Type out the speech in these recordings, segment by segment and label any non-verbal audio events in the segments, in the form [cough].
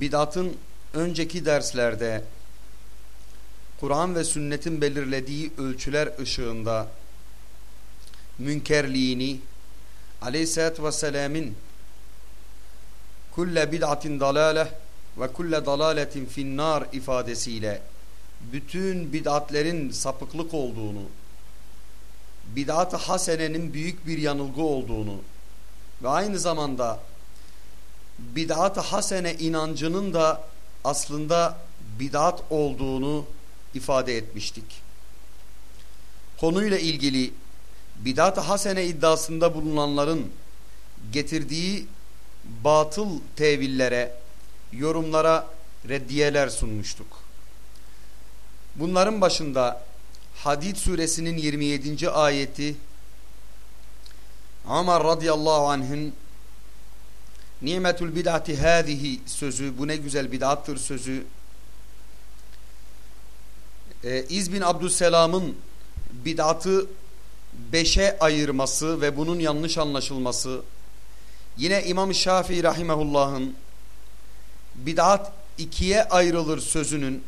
Bidatın önceki derslerde Kur'an ve sünnetin belirlediği ölçüler ışığında münkerliğini aleyhissalatü vesselam'ın kulle bid'atin dalale ve kulle dalaletin finnar ifadesiyle bütün bid'atlerin sapıklık olduğunu bid'at-ı hasenenin büyük bir yanılgı olduğunu ve aynı zamanda bid'at-ı hasene inancının da aslında bid'at olduğunu ifade etmiştik. Konuyla ilgili bid'at-ı hasene iddiasında bulunanların getirdiği batıl tevillere, yorumlara reddiyeler sunmuştuk. Bunların başında Hadid suresinin 27. ayeti Ömer radıyallahu anh'ın Nimetul bid'ati hâzihi sözü bu ne güzel bid'attır sözü. Ee, İz bin Abdüsselam'ın bid'atı beşe ayırması ve bunun yanlış anlaşılması. Yine İmam Şafii rahimehullah'ın bid'at ikiye ayrılır sözünün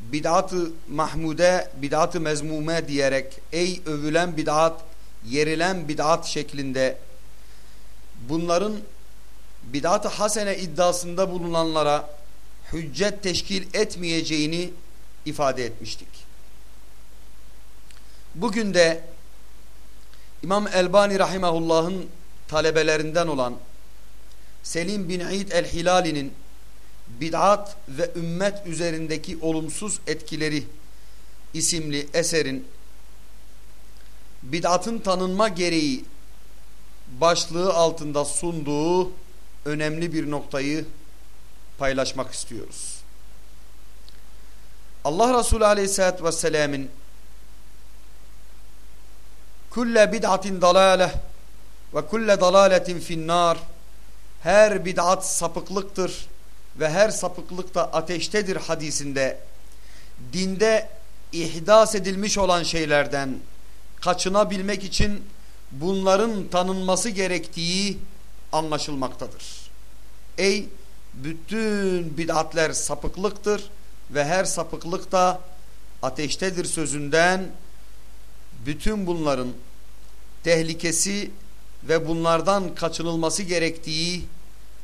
bid'at-ı mahmude, bid'at-ı mezmume diyerek ey övülen bid'at, yerilen bid'at şeklinde bunların bid'at-ı hasene iddiasında bulunanlara hüccet teşkil etmeyeceğini ifade etmiştik. Bugün de İmam Elbani Rahimahullah'ın talebelerinden olan Selim bin İd el-Hilali'nin bid'at ve ümmet üzerindeki olumsuz etkileri isimli eserin bid'atın tanınma gereği başlığı altında sunduğu önemli bir noktayı paylaşmak istiyoruz. Allah Resulü Aleyhisselatü Vesselam'ın kulle bid'atin dalale ve kulle dalaletin finnar her bid'at sapıklıktır ve her sapıklık da ateştedir hadisinde dinde ihdas edilmiş olan şeylerden kaçınabilmek için bunların tanınması gerektiği anlaşılmaktadır. Ey bütün bid'atler sapıklıktır ve her sapıklık da ateştedir sözünden bütün bunların tehlikesi ve bunlardan kaçınılması gerektiği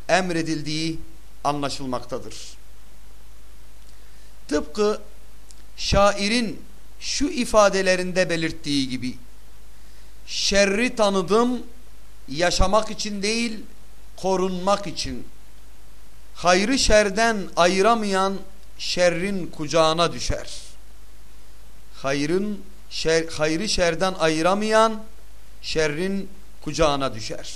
emredildiği anlaşılmaktadır. Tıpkı şairin şu ifadelerinde belirttiği gibi şerri tanıdım yaşamak için değil korunmak için hayrı şerden ayıramayan şerrin kucağına düşer. Hayrın şer, hayrı şerden ayıramayan şerrin kucağına düşer.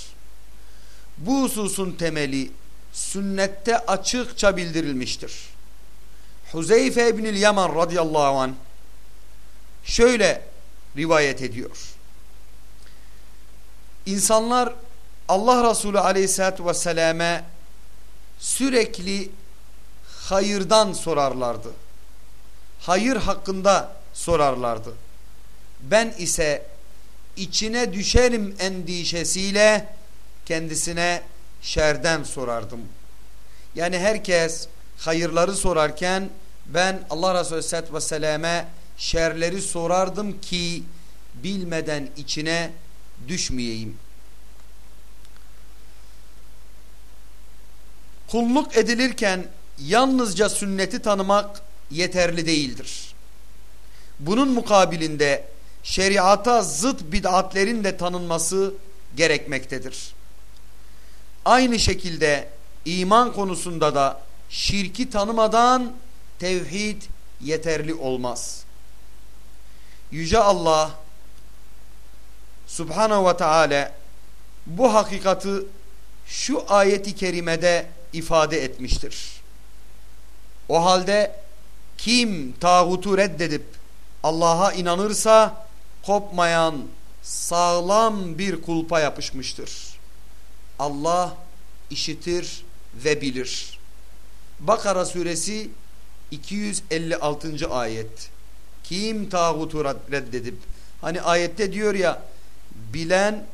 Bu hususun temeli sünnette açıkça bildirilmiştir. Huzeyfe İbnül Yaman radıyallahu anh şöyle rivayet ediyor. İnsanlar Allah Resulü aleyhissalatü vesselam'e sürekli hayırdan sorarlardı. Hayır hakkında sorarlardı. Ben ise içine düşerim endişesiyle kendisine şerden sorardım. Yani herkes hayırları sorarken ben Allah Resulü Aleyhisselatü Vesselam'e şerleri sorardım ki bilmeden içine düşmeyeyim. Kulluk edilirken yalnızca sünneti tanımak yeterli değildir. Bunun mukabilinde şeriata zıt bid'atlerin de tanınması gerekmektedir. Aynı şekilde iman konusunda da şirki tanımadan tevhid yeterli olmaz. Yüce Allah Subhanahu ve Teala bu hakikati şu ayeti kerimede ifade etmiştir. O halde kim tağutu reddedip Allah'a inanırsa kopmayan sağlam bir kulpa yapışmıştır. Allah işitir ve bilir. Bakara suresi 256. ayet. Kim tağutu reddedip hani ayette diyor ya bilen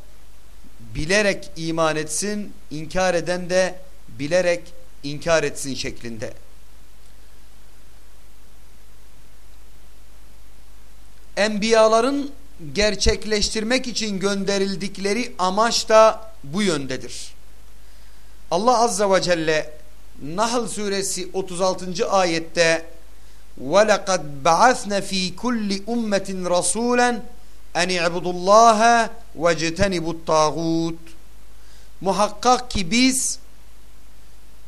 bilerek iman etsin, inkar eden de bilerek inkar etsin şeklinde. Enbiyaların gerçekleştirmek için gönderildikleri amaç da bu yöndedir. Allah Azze ve Celle Nahl suresi 36. ayette وَلَقَدْ بَعَثْنَ ف۪ي كُلِّ اُمَّةٍ رَسُولًا اَنْ اِعْبُدُ اللّٰهَ وَاجْتَنِبُ الطَّاغُوتِ Muhakkak ki biz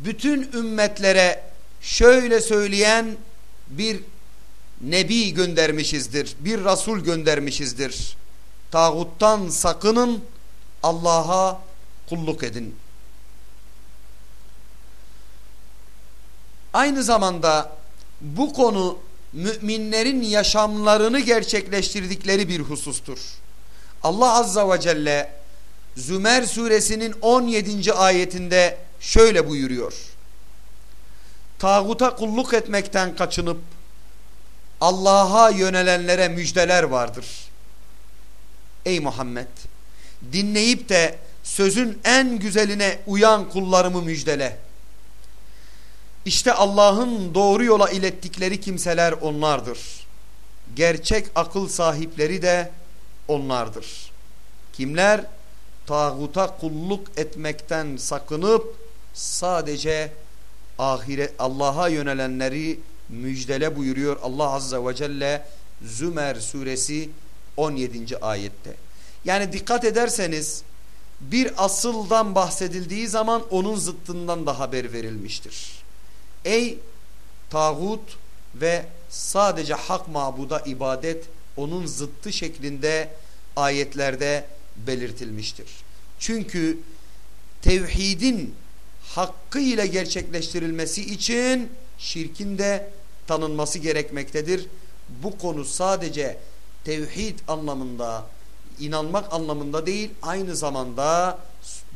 bütün ümmetlere şöyle söyleyen bir nebi göndermişizdir. Bir rasul göndermişizdir. Tağuttan sakının Allah'a kulluk edin. Aynı zamanda bu konu müminlerin yaşamlarını gerçekleştirdikleri bir husustur. Allah Azza ve Celle Zümer suresinin 17. ayetinde şöyle buyuruyor. Tağuta kulluk etmekten kaçınıp Allah'a yönelenlere müjdeler vardır. Ey Muhammed dinleyip de sözün en güzeline uyan kullarımı müjdele. İşte Allah'ın doğru yola ilettikleri kimseler onlardır. Gerçek akıl sahipleri de onlardır. Kimler? Tağuta kulluk etmekten sakınıp sadece ahiret Allah'a yönelenleri müjdele buyuruyor Allah Azze ve Celle Zümer suresi 17. ayette. Yani dikkat ederseniz bir asıldan bahsedildiği zaman onun zıttından da haber verilmiştir. Ey tağut ve sadece hak mabuda ibadet onun zıttı şeklinde ayetlerde belirtilmiştir. Çünkü tevhidin hakkıyla gerçekleştirilmesi için şirkin de tanınması gerekmektedir. Bu konu sadece tevhid anlamında, inanmak anlamında değil, aynı zamanda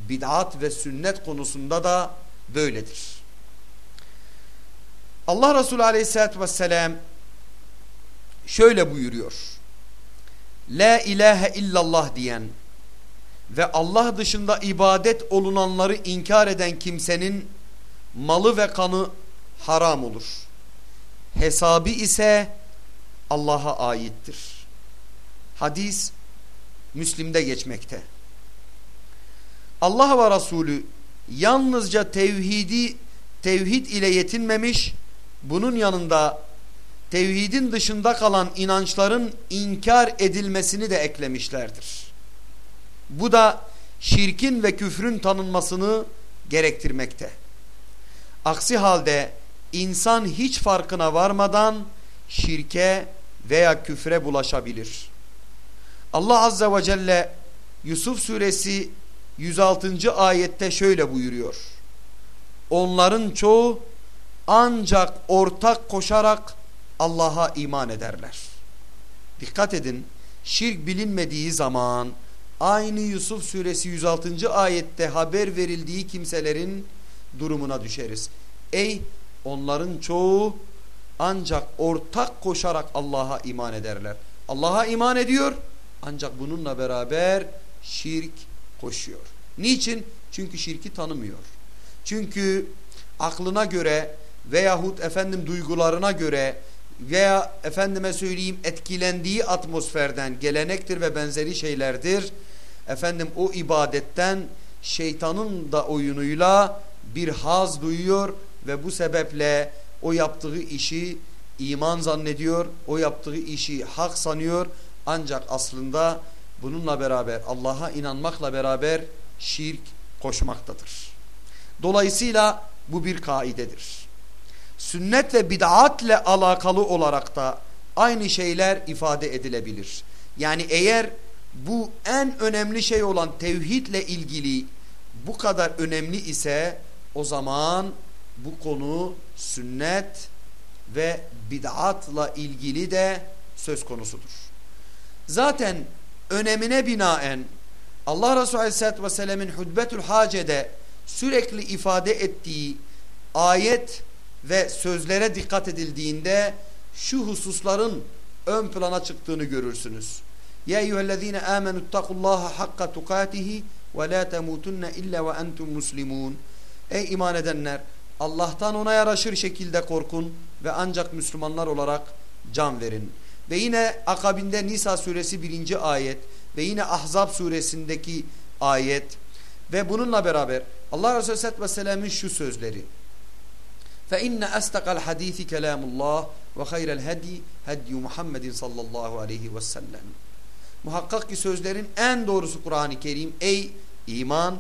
bid'at ve sünnet konusunda da böyledir. Allah Resulü aleyhissalatü vesselam şöyle buyuruyor. La ilahe illallah diyen ve Allah dışında ibadet olunanları inkar eden kimsenin malı ve kanı haram olur. Hesabı ise Allah'a aittir. Hadis Müslim'de geçmekte. Allah ve Resulü yalnızca tevhidi tevhid ile yetinmemiş bunun yanında tevhidin dışında kalan inançların inkar edilmesini de eklemişlerdir. Bu da şirkin ve küfrün tanınmasını gerektirmekte. Aksi halde insan hiç farkına varmadan şirke veya küfre bulaşabilir. Allah Azze ve Celle Yusuf suresi 106. ayette şöyle buyuruyor. Onların çoğu ancak ortak koşarak Allah'a iman ederler. Dikkat edin şirk bilinmediği zaman aynı Yusuf suresi 106. ayette haber verildiği kimselerin durumuna düşeriz. Ey onların çoğu ancak ortak koşarak Allah'a iman ederler. Allah'a iman ediyor ancak bununla beraber şirk koşuyor. Niçin? Çünkü şirki tanımıyor. Çünkü aklına göre veyahut efendim duygularına göre veya efendime söyleyeyim etkilendiği atmosferden gelenektir ve benzeri şeylerdir. Efendim o ibadetten şeytanın da oyunuyla bir haz duyuyor ve bu sebeple o yaptığı işi iman zannediyor, o yaptığı işi hak sanıyor ancak aslında bununla beraber Allah'a inanmakla beraber şirk koşmaktadır. Dolayısıyla bu bir kaidedir sünnet ve bid'atle alakalı olarak da aynı şeyler ifade edilebilir. Yani eğer bu en önemli şey olan tevhidle ilgili bu kadar önemli ise o zaman bu konu sünnet ve bid'atla ilgili de söz konusudur. Zaten önemine binaen Allah Resulü Aleyhisselatü Vesselam'ın Hudbetül Hace'de sürekli ifade ettiği ayet ve sözlere dikkat edildiğinde şu hususların ön plana çıktığını görürsünüz. Ya eyyühellezine amenu ittakullaha hakka tukatihi ve la temutunne illa ve entum muslimun. Ey iman edenler Allah'tan ona yaraşır şekilde korkun ve ancak Müslümanlar olarak can verin. Ve yine akabinde Nisa suresi birinci ayet ve yine Ahzab suresindeki ayet ve bununla beraber Allah Resulü Aleyhisselatü Vesselam'ın şu sözleri فَاِنَّ أَسْتَقَ الْحَد۪يثِ كَلَامُ اللّٰهِ وَخَيْرَ الْهَد۪ي هَدْيُ مُحَمَّدٍ sallallahu aleyhi ve sellem. Muhakkak ki sözlerin en doğrusu Kur'an-ı Kerim. Ey iman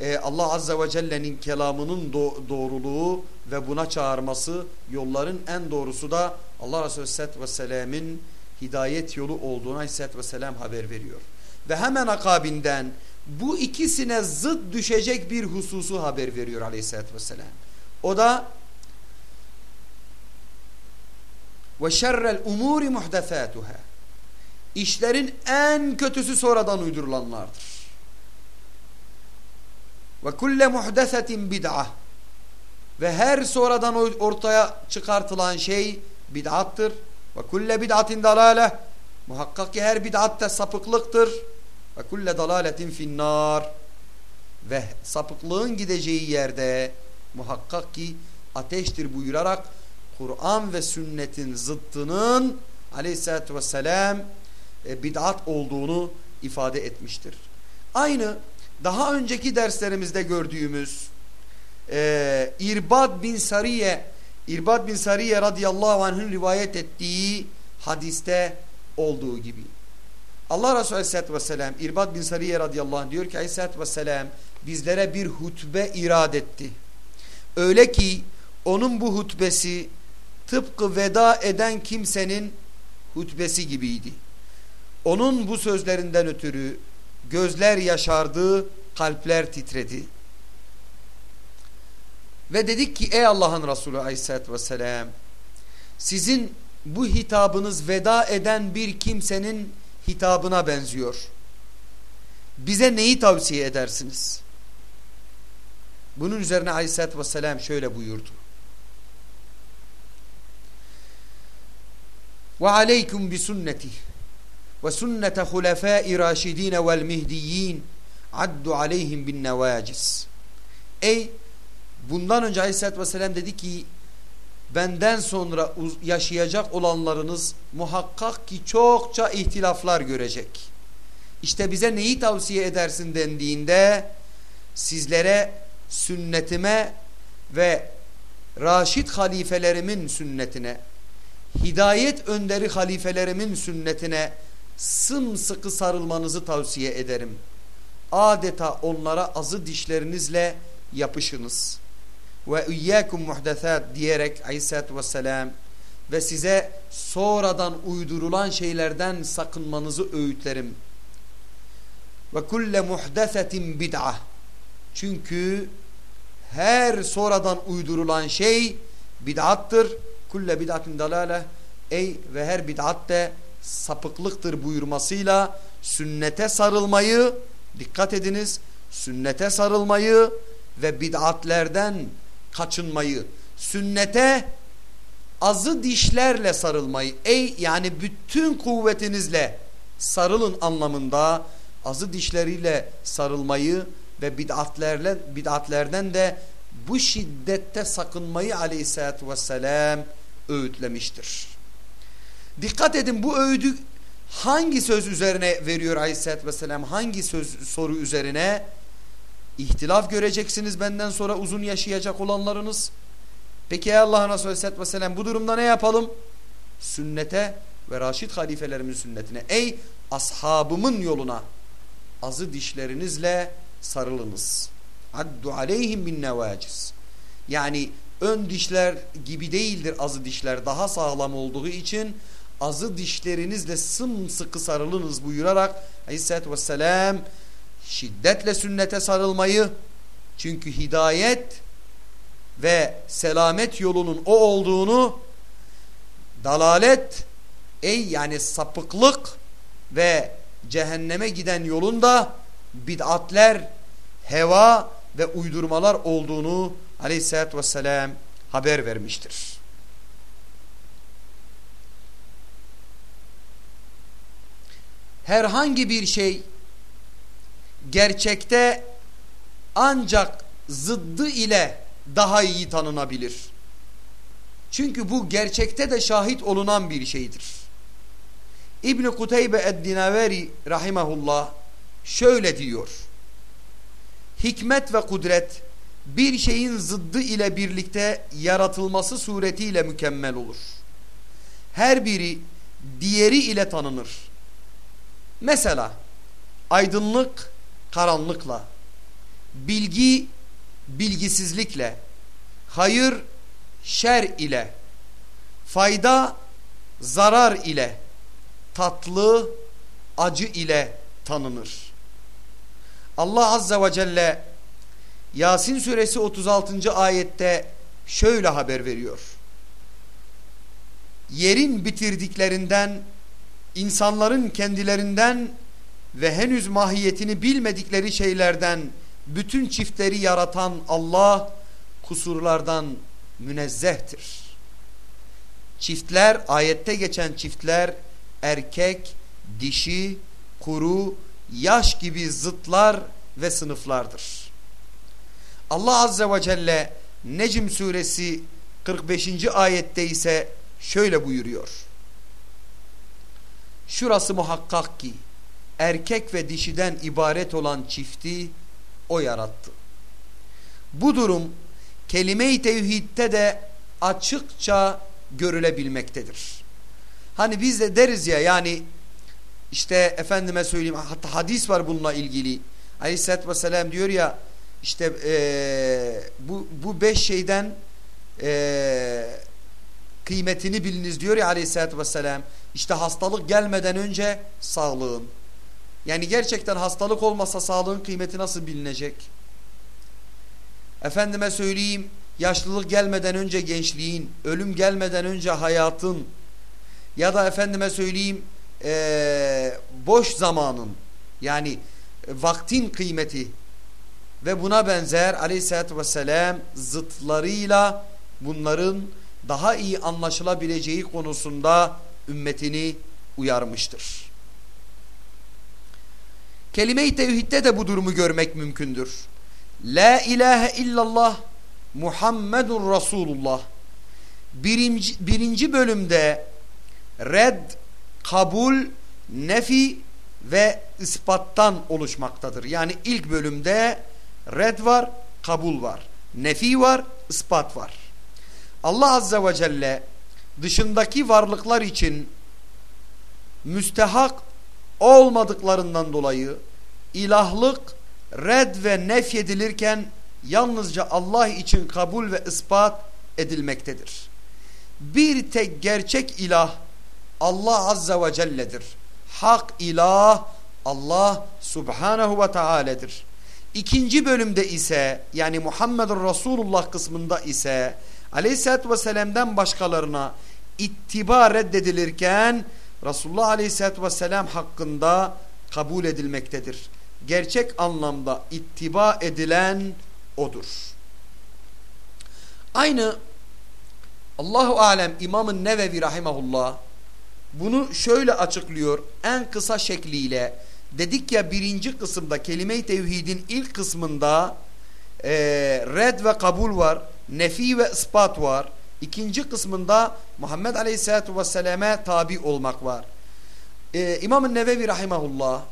e, Allah Azze ve Celle'nin kelamının do doğruluğu ve buna çağırması yolların en doğrusu da Allah Resulü Aleyhisselatü Vesselam'ın hidayet yolu olduğuna Aleyhisselatü Vesselam haber veriyor. Ve hemen akabinden bu ikisine zıt düşecek bir hususu haber veriyor Aleyhisselatü Vesselam. O da ve şerrel umuri muhdesatuhâ İşlerin en kötüsü sonradan uydurulanlardır. Ve kulle muhdesetin bid'ah ve her sonradan ortaya çıkartılan şey bid'attır. Ve kulle bid'atin dalale muhakkak ki her bid'at da sapıklıktır. Ve kulle dalaletin finnar ve sapıklığın gideceği yerde muhakkak ki ateştir buyurarak Kur'an ve sünnetin zıttının aleyhissalatü vesselam e, bid'at olduğunu ifade etmiştir. Aynı daha önceki derslerimizde gördüğümüz e, İrbad bin Sariye İrbad bin Sariye radıyallahu anh'ın rivayet ettiği hadiste olduğu gibi. Allah Resulü aleyhissalatü vesselam İrbad bin Sariye radıyallahu anh diyor ki aleyhissalatü vesselam bizlere bir hutbe irad etti. Öyle ki onun bu hutbesi tıpkı veda eden kimsenin hutbesi gibiydi. Onun bu sözlerinden ötürü gözler yaşardı, kalpler titredi. Ve dedik ki ey Allah'ın Resulü aleyhissalatü vesselam sizin bu hitabınız veda eden bir kimsenin hitabına benziyor. Bize neyi tavsiye edersiniz? Bunun üzerine aleyhissalatü vesselam şöyle buyurdu. Ve aleykum bi sünneti ve sünnete hulefâi râşidîne vel mihdiyyin addu aleyhim bin nevacis. Ey bundan önce aleyhissalatü vesselam dedi ki benden sonra yaşayacak olanlarınız muhakkak ki çokça ihtilaflar görecek. İşte bize neyi tavsiye edersin dendiğinde sizlere sünnetime ve Raşid halifelerimin sünnetine, hidayet önderi halifelerimin sünnetine sımsıkı sarılmanızı tavsiye ederim. Adeta onlara azı dişlerinizle yapışınız. Ve iyyakum muhdesat diyerek aleyhissalatü vesselam ve size sonradan uydurulan şeylerden sakınmanızı öğütlerim. Ve kulle muhdesetin bid'ah çünkü her sonradan uydurulan şey bid'attır. Kulle bid'atin dalale ey ve her bid'at de sapıklıktır buyurmasıyla sünnete sarılmayı dikkat ediniz sünnete sarılmayı ve bid'atlerden kaçınmayı sünnete azı dişlerle sarılmayı ey yani bütün kuvvetinizle sarılın anlamında azı dişleriyle sarılmayı ve bid'atlerle bid'atlerden de bu şiddette sakınmayı aleyhissalatü vesselam öğütlemiştir. Dikkat edin bu öğüdü hangi söz üzerine veriyor aleyhissalatü vesselam hangi söz soru üzerine ihtilaf göreceksiniz benden sonra uzun yaşayacak olanlarınız. Peki Allah'ın Resulü aleyhissalatü vesselam bu durumda ne yapalım? Sünnete ve Raşid halifelerimin sünnetine ey ashabımın yoluna azı dişlerinizle sarılınız. Addu aleyhim bin nevaciz. Yani ön dişler gibi değildir azı dişler. Daha sağlam olduğu için azı dişlerinizle sımsıkı sarılınız buyurarak Aleyhisselatü Vesselam şiddetle sünnete sarılmayı çünkü hidayet ve selamet yolunun o olduğunu dalalet ey yani sapıklık ve cehenneme giden yolunda bid'atler, heva ve uydurmalar olduğunu aleyhissalatü vesselam haber vermiştir. Herhangi bir şey gerçekte ancak zıddı ile daha iyi tanınabilir. Çünkü bu gerçekte de şahit olunan bir şeydir. İbn Kuteybe ed-Dinaveri rahimehullah şöyle diyor. Hikmet ve kudret bir şeyin zıddı ile birlikte yaratılması suretiyle mükemmel olur. Her biri diğeri ile tanınır. Mesela aydınlık karanlıkla, bilgi bilgisizlikle, hayır şer ile, fayda zarar ile, tatlı acı ile tanınır. Allah Azze ve Celle Yasin suresi 36. ayette şöyle haber veriyor. Yerin bitirdiklerinden, insanların kendilerinden ve henüz mahiyetini bilmedikleri şeylerden bütün çiftleri yaratan Allah kusurlardan münezzehtir. Çiftler, ayette geçen çiftler erkek, dişi, kuru, yaş gibi zıtlar ve sınıflardır. Allah Azze ve Celle Necm suresi 45. ayette ise şöyle buyuruyor. Şurası muhakkak ki erkek ve dişiden ibaret olan çifti o yarattı. Bu durum kelime-i tevhidde de açıkça görülebilmektedir. Hani biz de deriz ya yani işte efendime söyleyeyim hatta hadis var bununla ilgili. Aleyhisselatü Vesselam diyor ya işte ee, bu, bu beş şeyden ee, kıymetini biliniz diyor ya Aleyhisselatü Vesselam. İşte hastalık gelmeden önce sağlığın. Yani gerçekten hastalık olmasa sağlığın kıymeti nasıl bilinecek? Efendime söyleyeyim yaşlılık gelmeden önce gençliğin, ölüm gelmeden önce hayatın ya da efendime söyleyeyim ee, boş zamanın yani vaktin kıymeti ve buna benzer aleyhissalatü vesselam zıtlarıyla bunların daha iyi anlaşılabileceği konusunda ümmetini uyarmıştır. Kelime-i tevhidde de bu durumu görmek mümkündür. La ilahe illallah Muhammedun Resulullah birinci, birinci bölümde red, kabul, nefi ve ispattan oluşmaktadır. Yani ilk bölümde red var, kabul var. Nefi var, ispat var. Allah Azze ve Celle dışındaki varlıklar için müstehak olmadıklarından dolayı ilahlık red ve nefyedilirken yalnızca Allah için kabul ve ispat edilmektedir. Bir tek gerçek ilah Allah Azze ve Celle'dir. Hak ilah Allah Subhanahu ve Teala'dır. İkinci bölümde ise yani Muhammedur Resulullah kısmında ise Aleyhisselatü Vesselam'dan başkalarına ittiba reddedilirken Resulullah Aleyhisselatü Vesselam hakkında kabul edilmektedir. Gerçek anlamda ittiba edilen odur. Aynı Allahu Alem İmam-ı Nevevi Rahimahullah bunu şöyle açıklıyor en kısa şekliyle. Dedik ya birinci kısımda kelime-i tevhidin ilk kısmında e, red ve kabul var, nefi ve ispat var. İkinci kısmında Muhammed Aleyhisselatü Vesselam'e tabi olmak var. Ee, İmam-ı Nevevi Rahimahullah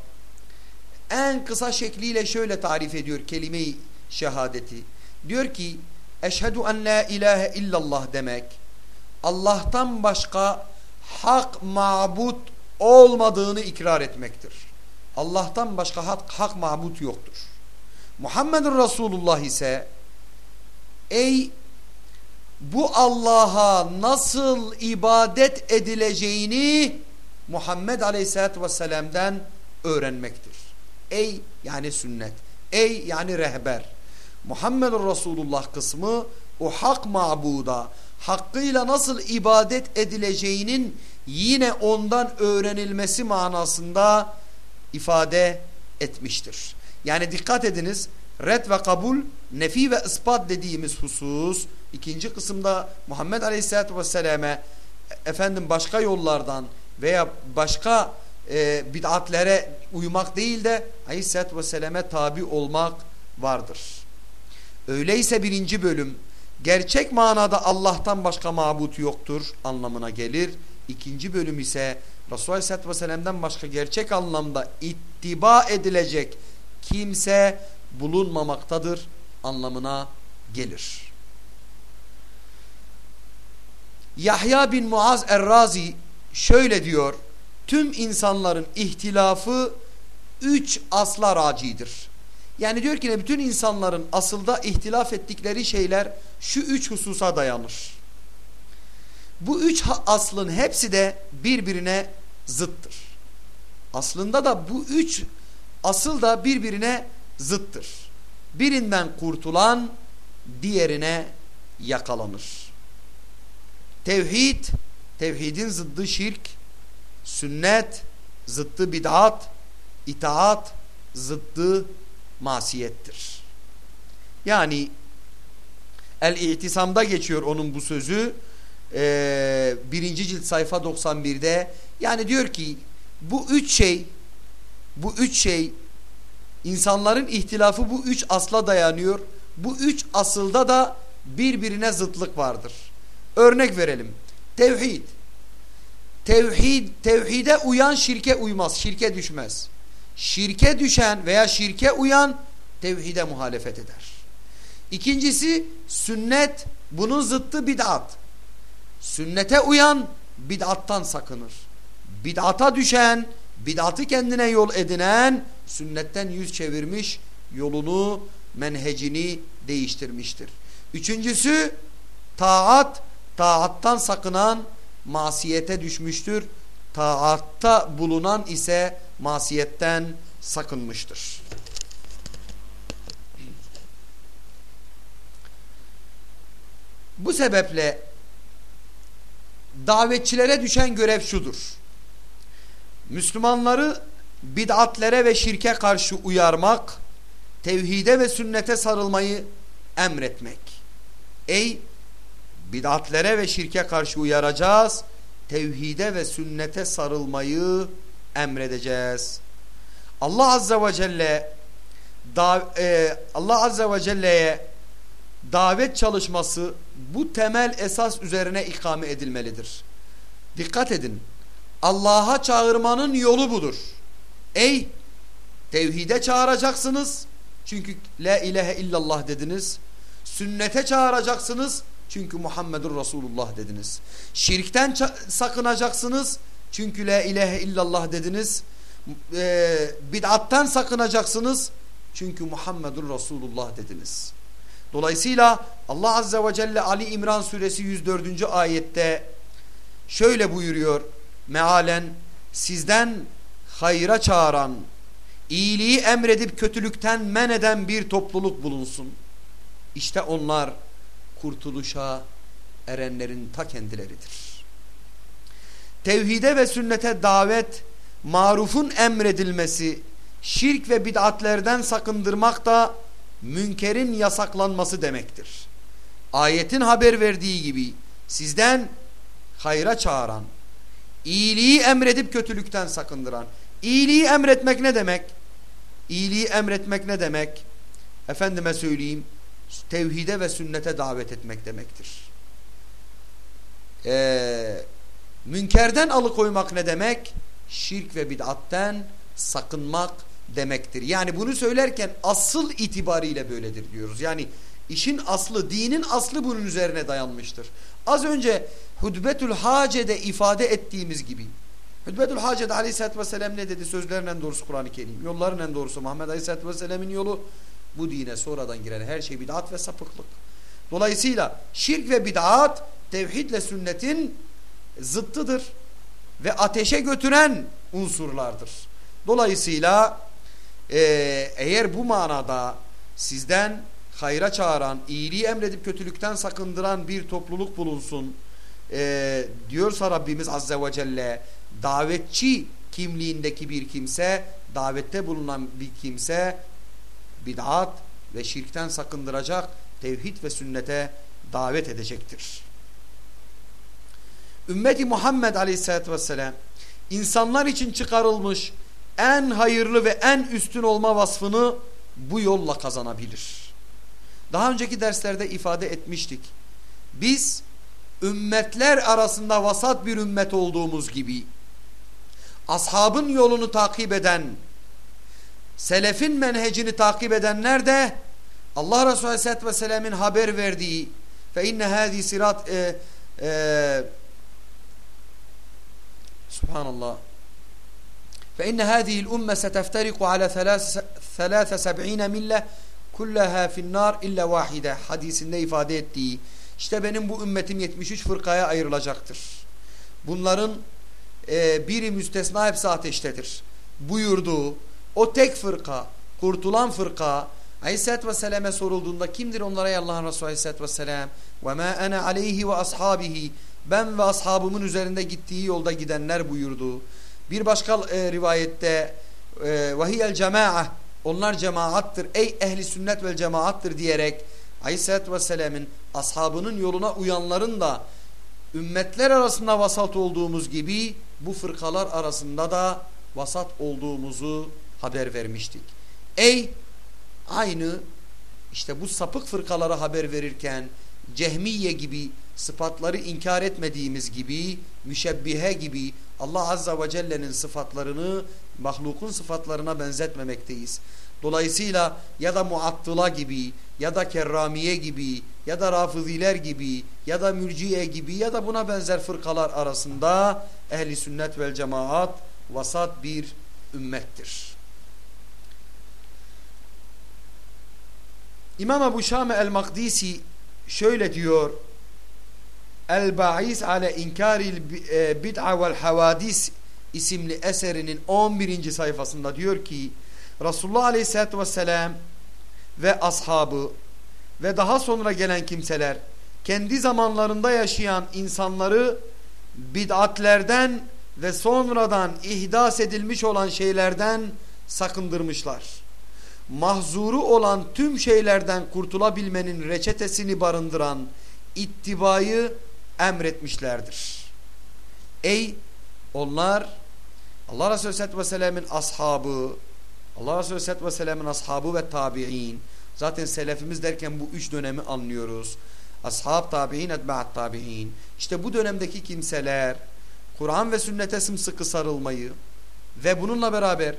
en kısa şekliyle şöyle tarif ediyor kelime-i şehadeti. Diyor ki eşhedü en la ilahe illallah demek Allah'tan başka hak mabut olmadığını ikrar etmektir. Allah'tan başka hak, hak mabut yoktur. Muhammedur Resulullah ise ey bu Allah'a nasıl ibadet edileceğini Muhammed Aleyhisselatü Vesselam'dan öğrenmektir. Ey yani sünnet. Ey yani rehber. Muhammedur Resulullah kısmı o hak mabuda hakkıyla nasıl ibadet edileceğinin yine ondan öğrenilmesi manasında ifade etmiştir. Yani dikkat ediniz red ve kabul nefi ve ispat dediğimiz husus ikinci kısımda Muhammed Aleyhisselatü Vesselam'e efendim başka yollardan veya başka e, bid'atlere uymak değil de Aleyhisselatü Vesselam'e tabi olmak vardır. Öyleyse birinci bölüm gerçek manada Allah'tan başka mabut yoktur anlamına gelir. İkinci bölüm ise Resulullah Aleyhisselatü Vesselam'dan başka gerçek anlamda ittiba edilecek kimse bulunmamaktadır anlamına gelir. Yahya bin Muaz Errazi şöyle diyor. Tüm insanların ihtilafı üç asla racidir. Yani diyor ki ne bütün insanların asılda ihtilaf ettikleri şeyler şu üç hususa dayanır. Bu üç aslın hepsi de birbirine zıttır. Aslında da bu üç asıl da birbirine zıttır. Birinden kurtulan diğerine yakalanır. Tevhid, tevhidin zıddı şirk, sünnet, zıttı bid'at, itaat, zıddı masiyettir. Yani El-İtisam'da geçiyor onun bu sözü. Ee, birinci cilt sayfa 91'de. Yani diyor ki bu üç şey bu üç şey insanların ihtilafı bu üç asla dayanıyor. Bu üç asılda da birbirine zıtlık vardır. Örnek verelim. Tevhid. Tevhid, tevhide uyan şirke uymaz, şirke düşmez. Şirke düşen veya şirke uyan tevhide muhalefet eder. İkincisi sünnet, bunun zıttı bid'at. Sünnete uyan bid'attan sakınır. Bid'ata düşen, bid'atı kendine yol edinen, sünnetten yüz çevirmiş, yolunu, menhecini değiştirmiştir. Üçüncüsü taat, taattan sakınan masiyete düşmüştür. Taatta bulunan ise masiyetten sakınmıştır. Bu sebeple davetçilere düşen görev şudur. Müslümanları bid'atlere ve şirke karşı uyarmak, tevhide ve sünnete sarılmayı emretmek. Ey bid'atlere ve şirke karşı uyaracağız, tevhide ve sünnete sarılmayı emredeceğiz. Allah Azze ve Celle da, e, Allah Azze ve Celle'ye davet çalışması bu temel esas üzerine ikame edilmelidir. Dikkat edin. Allah'a çağırmanın yolu budur. Ey tevhide çağıracaksınız. Çünkü la ilahe illallah dediniz. Sünnete çağıracaksınız. Çünkü Muhammedur Resulullah dediniz. Şirkten sakınacaksınız. Çünkü la ilahe illallah dediniz. E, bid'attan sakınacaksınız. Çünkü Muhammedur Resulullah dediniz. Dolayısıyla Allah Azze ve Celle Ali İmran suresi 104. ayette şöyle buyuruyor mealen sizden hayra çağıran iyiliği emredip kötülükten men eden bir topluluk bulunsun. İşte onlar kurtuluşa erenlerin ta kendileridir. Tevhide ve sünnete davet, marufun emredilmesi, şirk ve bid'atlerden sakındırmak da münkerin yasaklanması demektir. Ayetin haber verdiği gibi sizden hayra çağıran, iyiliği emredip kötülükten sakındıran. İyiliği emretmek ne demek? İyiliği emretmek ne demek? Efendime söyleyeyim, tevhide ve sünnete davet etmek demektir. Ee, münkerden alıkoymak ne demek? Şirk ve bid'atten sakınmak demektir. Yani bunu söylerken asıl itibariyle böyledir diyoruz. Yani işin aslı, dinin aslı bunun üzerine dayanmıştır. Az önce Hudbetül Hace'de ifade ettiğimiz gibi Hudbetül Hace'de aleyhissalatü vesselam ne dedi? Sözlerin en doğrusu Kur'an-ı Kerim. Yolların en doğrusu Muhammed aleyhissalatü vesselam'ın yolu bu dine sonradan giren her şey bid'at ve sapıklık. Dolayısıyla şirk ve bid'at tevhidle sünnetin zıttıdır ve ateşe götüren unsurlardır. Dolayısıyla e, eğer bu manada sizden hayra çağıran, iyiliği emredip kötülükten sakındıran bir topluluk bulunsun e, diyorsa Rabbimiz Azze ve Celle davetçi kimliğindeki bir kimse, davette bulunan bir kimse bid'at ve şirkten sakındıracak, tevhid ve sünnete davet edecektir. Ümmeti Muhammed Aleyhisselatü Vesselam insanlar için çıkarılmış en hayırlı ve en üstün olma vasfını bu yolla kazanabilir. Daha önceki derslerde ifade etmiştik. Biz ümmetler arasında vasat bir ümmet olduğumuz gibi ashabın yolunu takip eden, selefin menhecini takip edenler de Allah Resulü Aleyhisselatü Vesselam'ın haber verdiği fe inne hâzi sirat e, e, subhanallah. Fe inne hâzihil umme seteftariku ala thelâse seb'ine mille kulleha finnar illa vahide hadisinde ifade ettiği işte benim bu ümmetim 73 fırkaya ayrılacaktır. Bunların e, biri müstesna hepsi ateştedir. Buyurduğu o tek fırka, kurtulan fırka Aleyhisselatü Vesselam'e sorulduğunda kimdir onlara ya Allah'ın Resulü Aleyhisselatü Vesselam ve ma ene aleyhi ve ashabihi ben ve ashabımın üzerinde gittiği yolda gidenler buyurdu. Bir başka e, rivayette e, vahiyel cema'a onlar cemaattır ey ehli sünnet vel cemaattır diyerek Aleyhisselatü Vesselam'ın ashabının yoluna uyanların da ümmetler arasında vasat olduğumuz gibi bu fırkalar arasında da vasat olduğumuzu haber vermiştik. Ey aynı işte bu sapık fırkalara haber verirken cehmiye gibi sıfatları inkar etmediğimiz gibi müşebbihe gibi Allah Azza ve Celle'nin sıfatlarını mahlukun sıfatlarına benzetmemekteyiz. Dolayısıyla ya da muattıla gibi ya da kerramiye gibi ya da rafıziler gibi ya da mürciye gibi ya da buna benzer fırkalar arasında ehli sünnet vel cemaat vasat bir ümmettir. İmam Ebu Şame el-Makdisi şöyle diyor El-Ba'is ale inkaril e, bid'a vel havadis isimli eserinin 11. sayfasında diyor ki Resulullah Aleyhisselatü Vesselam ve ashabı ve daha sonra gelen kimseler kendi zamanlarında yaşayan insanları bid'atlerden ve sonradan ihdas edilmiş olan şeylerden sakındırmışlar. Mahzuru olan tüm şeylerden kurtulabilmenin reçetesini barındıran ittibayı emretmişlerdir. Ey onlar Allah Resulü Aleyhisselatü Vesselam'ın ashabı Allah Resulü Aleyhisselatü Vesselam'ın ashabı ve tabi'in zaten selefimiz derken bu üç dönemi anlıyoruz. Ashab tabi'in etba'at tabi'in işte bu dönemdeki kimseler Kur'an ve sünnete sımsıkı sarılmayı ve bununla beraber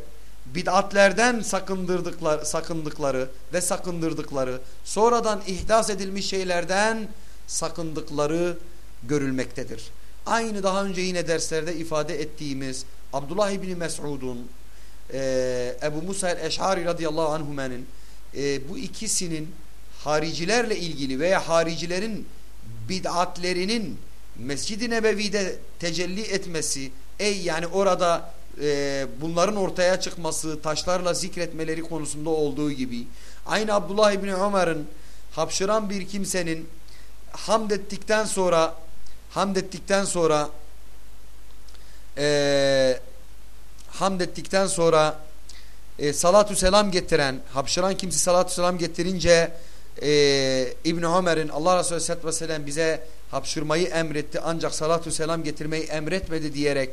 bid'atlerden sakındırdıkları, sakındıkları ve sakındırdıkları sonradan ihdas edilmiş şeylerden sakındıkları görülmektedir. Aynı daha önce yine derslerde ifade ettiğimiz Abdullah İbni Mes'ud'un e, Ebu Musa el-Eş'ari radıyallahu anhumenin e, bu ikisinin haricilerle ilgili veya haricilerin bid'atlerinin Mescid-i Nebevi'de tecelli etmesi ey yani orada e, bunların ortaya çıkması taşlarla zikretmeleri konusunda olduğu gibi aynı Abdullah İbni Ömer'in hapşıran bir kimsenin hamd ettikten sonra hamd ettikten sonra e, hamd ettikten sonra e, salatü selam getiren hapşıran kimse salatü selam getirince e, İbn Ömer'in Allah Resulü Aleyhisselatü Vesselam bize hapşırmayı emretti ancak salatü selam getirmeyi emretmedi diyerek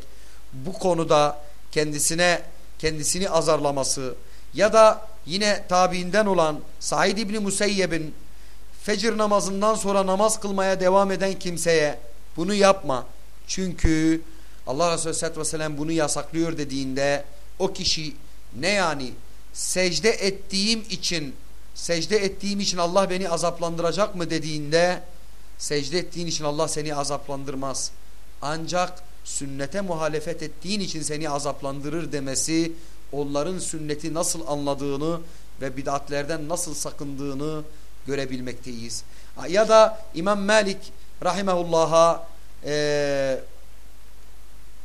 bu konuda kendisine kendisini azarlaması ya da yine tabiinden olan Said İbni Museyyeb'in fecir namazından sonra namaz kılmaya devam eden kimseye bunu yapma. Çünkü Allah Resulü Aleyhisselatü Vesselam bunu yasaklıyor dediğinde o kişi ne yani secde ettiğim için secde ettiğim için Allah beni azaplandıracak mı dediğinde secde ettiğin için Allah seni azaplandırmaz. Ancak sünnete muhalefet ettiğin için seni azaplandırır demesi onların sünneti nasıl anladığını ve bid'atlerden nasıl sakındığını görebilmekteyiz. Ya da İmam Malik rahimehullah'a e,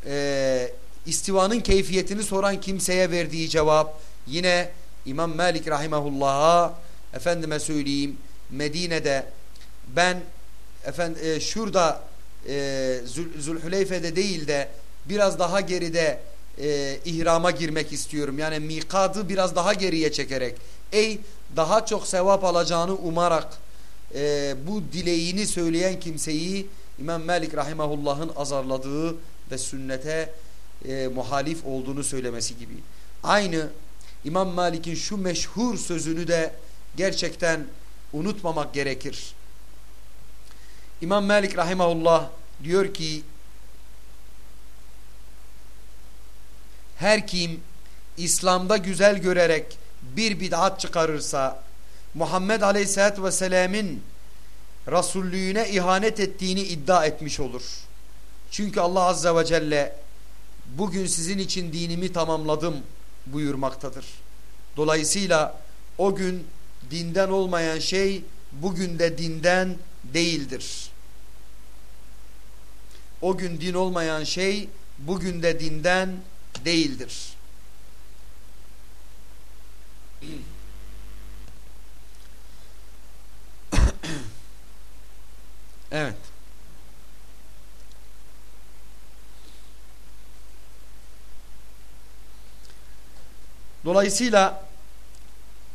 e, istivanın keyfiyetini soran kimseye verdiği cevap yine İmam Malik rahimehullah'a efendime söyleyeyim Medine'de ben efend, e, şurada e, Zül, Zülhüleyfe'de değil de biraz daha geride e, ihrama girmek istiyorum. Yani mikadı biraz daha geriye çekerek ey daha çok sevap alacağını umarak e, bu dileğini söyleyen kimseyi İmam Malik rahimahullah'ın azarladığı ve sünnete e, muhalif olduğunu söylemesi gibi. Aynı İmam Malik'in şu meşhur sözünü de gerçekten unutmamak gerekir. İmam Malik rahimahullah diyor ki her kim İslam'da güzel görerek bir bid'at çıkarırsa Muhammed Aleyhisselatü Vesselam'ın Resullüğüne ihanet ettiğini iddia etmiş olur. Çünkü Allah Azze ve Celle bugün sizin için dinimi tamamladım buyurmaktadır. Dolayısıyla o gün dinden olmayan şey bugün de dinden değildir. O gün din olmayan şey bugün de dinden değildir. [clears throat] evet. Dolayısıyla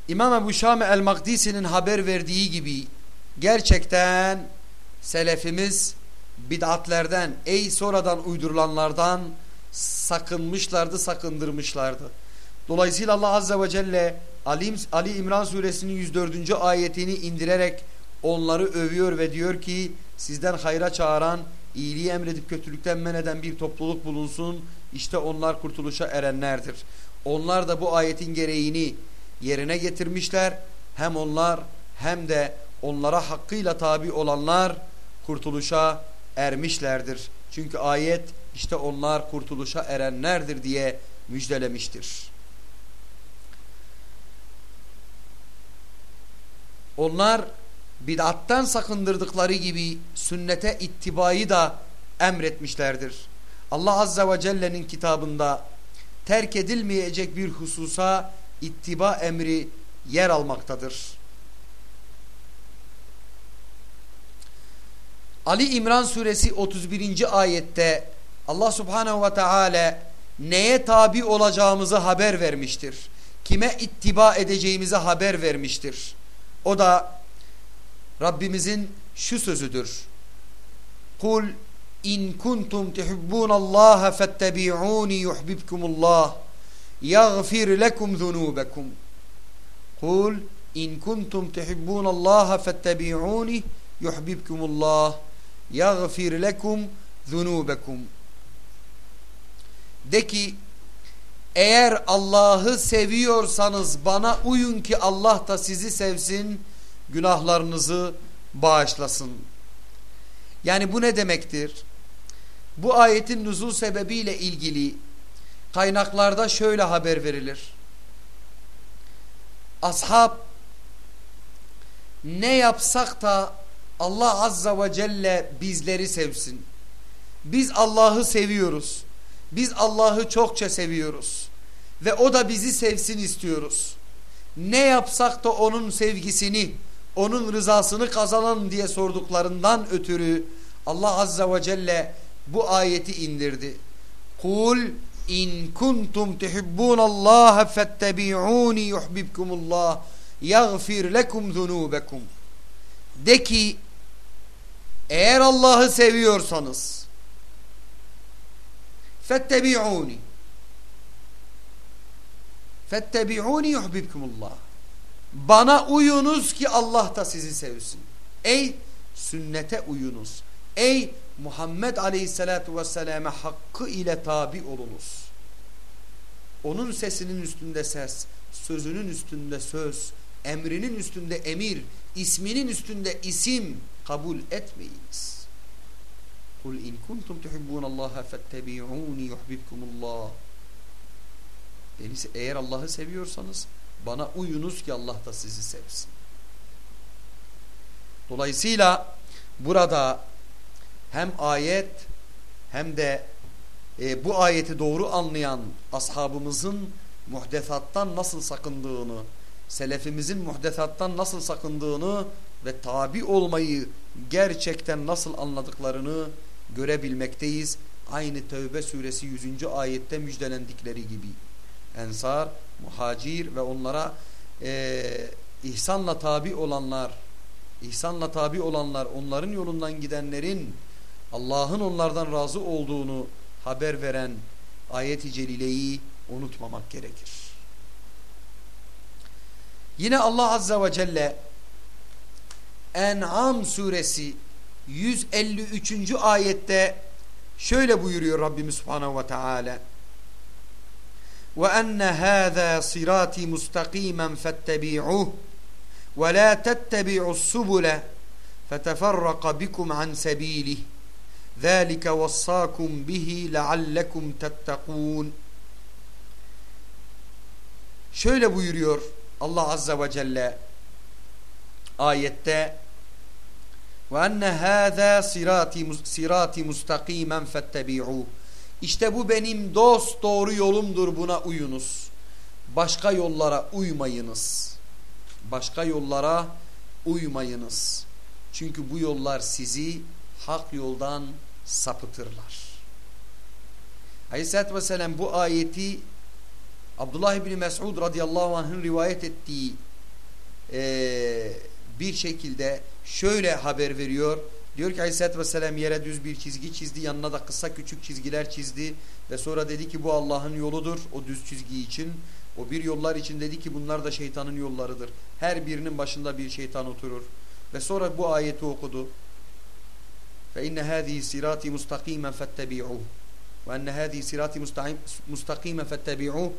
İmam Ebu Şame el-Makdisi'nin haber verdiği gibi gerçekten selefimiz bid'atlerden, ey sonradan uydurulanlardan sakınmışlardı, sakındırmışlardı. Dolayısıyla Allah Azze ve Celle Ali, Ali İmran suresinin 104. ayetini indirerek onları övüyor ve diyor ki sizden hayra çağıran, iyiliği emredip kötülükten men eden bir topluluk bulunsun. İşte onlar kurtuluşa erenlerdir. Onlar da bu ayetin gereğini yerine getirmişler. Hem onlar hem de onlara hakkıyla tabi olanlar kurtuluşa ermişlerdir. Çünkü ayet işte onlar kurtuluşa erenlerdir diye müjdelemiştir. Onlar bid'attan sakındırdıkları gibi sünnete ittibayı da emretmişlerdir. Allah Azze ve Celle'nin kitabında terk edilmeyecek bir hususa ittiba emri yer almaktadır. Ali İmran suresi 31. ayette Allah subhanehu ve teala neye tabi olacağımızı haber vermiştir. Kime ittiba edeceğimizi haber vermiştir. O da Rabbimizin şu sözüdür. Kul in kuntum tuhibbunallaha fettebi'uni yuhibbukumullah yaghfir lekum zunubekum. Kul in kuntum tuhibbunallaha fettebi'uni yuhibbukumullah yaghfir lekum zunubekum. De ki eğer Allah'ı seviyorsanız bana uyun ki Allah da sizi sevsin, günahlarınızı bağışlasın. Yani bu ne demektir? Bu ayetin nüzul sebebiyle ilgili kaynaklarda şöyle haber verilir. Ashab ne yapsak da Allah Azza ve Celle bizleri sevsin. Biz Allah'ı seviyoruz. Biz Allah'ı çokça seviyoruz. Ve o da bizi sevsin istiyoruz. Ne yapsak da onun sevgisini, onun rızasını kazanalım diye sorduklarından ötürü Allah Azza ve Celle bu ayeti indirdi. Kul in kuntum tuhibbunallaha fettebi'uni yuhibbukumullah yaghfir lekum zunubekum. De ki eğer Allah'ı seviyorsanız fettebi'uni fettebi'uni yuhbibkumullah bana uyunuz ki Allah da sizi sevsin. Ey sünnete uyunuz. Ey Muhammed Aleyhisselatü Vesselam'e hakkı ile tabi olunuz. Onun sesinin üstünde ses, sözünün üstünde söz, emrinin üstünde emir, isminin üstünde isim kabul etmeyiniz. Kul in kuntum tuhibbunallaha fettebi'uni yuhibbukumullah. Deniz eğer Allah'ı seviyorsanız bana uyunuz ki Allah da sizi sevsin. Dolayısıyla burada hem ayet hem de e, bu ayeti doğru anlayan ashabımızın muhdesattan nasıl sakındığını, selefimizin muhdesattan nasıl sakındığını ve tabi olmayı gerçekten nasıl anladıklarını görebilmekteyiz. Aynı Tevbe suresi 100. ayette müjdelendikleri gibi. Ensar, muhacir ve onlara e, ihsanla tabi olanlar, ihsanla tabi olanlar, onların yolundan gidenlerin Allah'ın onlardan razı olduğunu haber veren ayet-i celileyi unutmamak gerekir. Yine Allah Azze ve Celle En'am suresi 153. ayette şöyle buyuruyor Rabbimiz Subhanahu ve Teala وأن هذا صراطي مستقيما فاتبعوه ولا تتبعوا السبل فتفرق بكم عن سبيله. ذلك وصاكم به لعلكم تتقون. Şöyle buyuruyor Allah Azza ve Celle ayette وَأَنَّ هَذَا صِرَاتِ مُسْتَقِيمًا فَاتَّبِعُوهُ. İşte bu benim dost doğru yolumdur buna uyunuz. Başka yollara uymayınız. Başka yollara uymayınız. Çünkü bu yollar sizi hak yoldan sapıtırlar. Aleyhisselatü Vesselam bu ayeti Abdullah İbni Mes'ud radıyallahu anh'ın rivayet ettiği e, bir şekilde şöyle haber veriyor. Diyor ki Aleyhisselatü Vesselam yere düz bir çizgi çizdi. Yanına da kısa küçük çizgiler çizdi. Ve sonra dedi ki bu Allah'ın yoludur. O düz çizgi için. O bir yollar için dedi ki bunlar da şeytanın yollarıdır. Her birinin başında bir şeytan oturur. Ve sonra bu ayeti okudu. فإن هذه صراطي مستقيما فاتبعوه وأن هذه صراطي مستقيما فاتبعوه